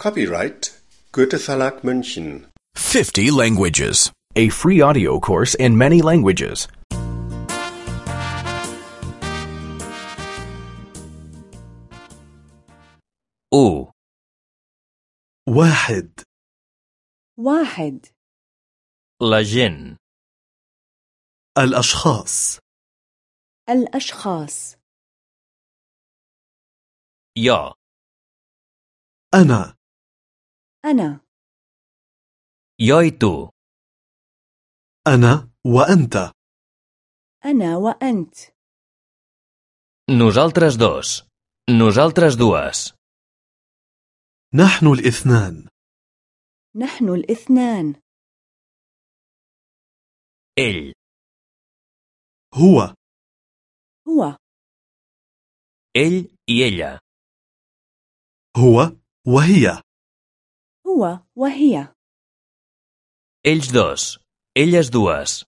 Copyright Goethe Verlag München. 50 languages. A free audio course in many languages. U, واحد واحد la gent, الأشخاص الأشخاص jo, أنا أنا. tu, أنا وأنت. أنا وأنت. nosaltres dos, nosaltres dues, نحن الاثنان. نحن الاثنان. ell, هو. هو. ell i ella, هو وهي. هو وهي. Ells dos, elles dues,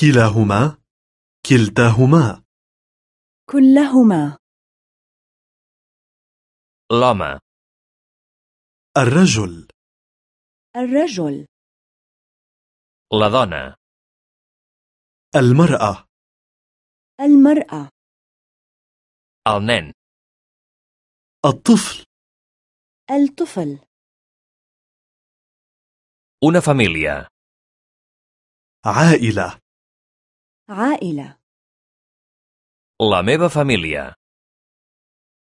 كلاهما. كلتاهما. كلهما. L'home, الرجل. الرجل. La dona, المرأة. المرأة. El nen, الطفل. الطفل una família, عائلة عائلة la meva família,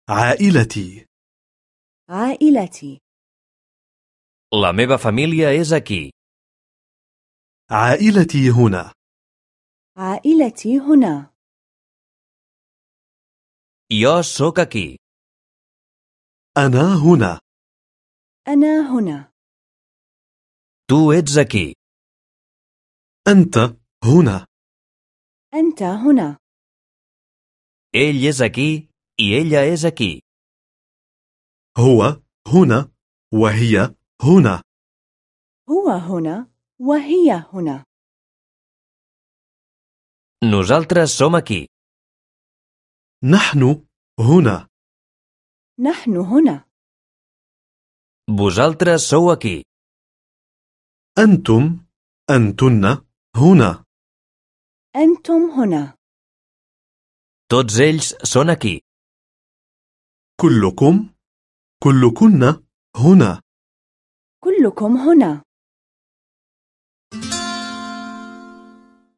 عائلتي عائلتي la meva família és aquí, عائلتي هنا عائلتي هنا jo sóc aquí, أنا هنا. أنا هنا. Tu ets aquí, أنت هنا. أنت هنا. Ell és aquí i ella és aquí, هو هنا وهي هنا. هو هنا وهي هنا. Nosaltres som aquí, نحن هنا. نحن هنا. vosaltres sou aquí, أنتم أنتن هنا. أنتم هنا. Tots ells són aquí, كلكم كلكن هنا. كلكم هنا.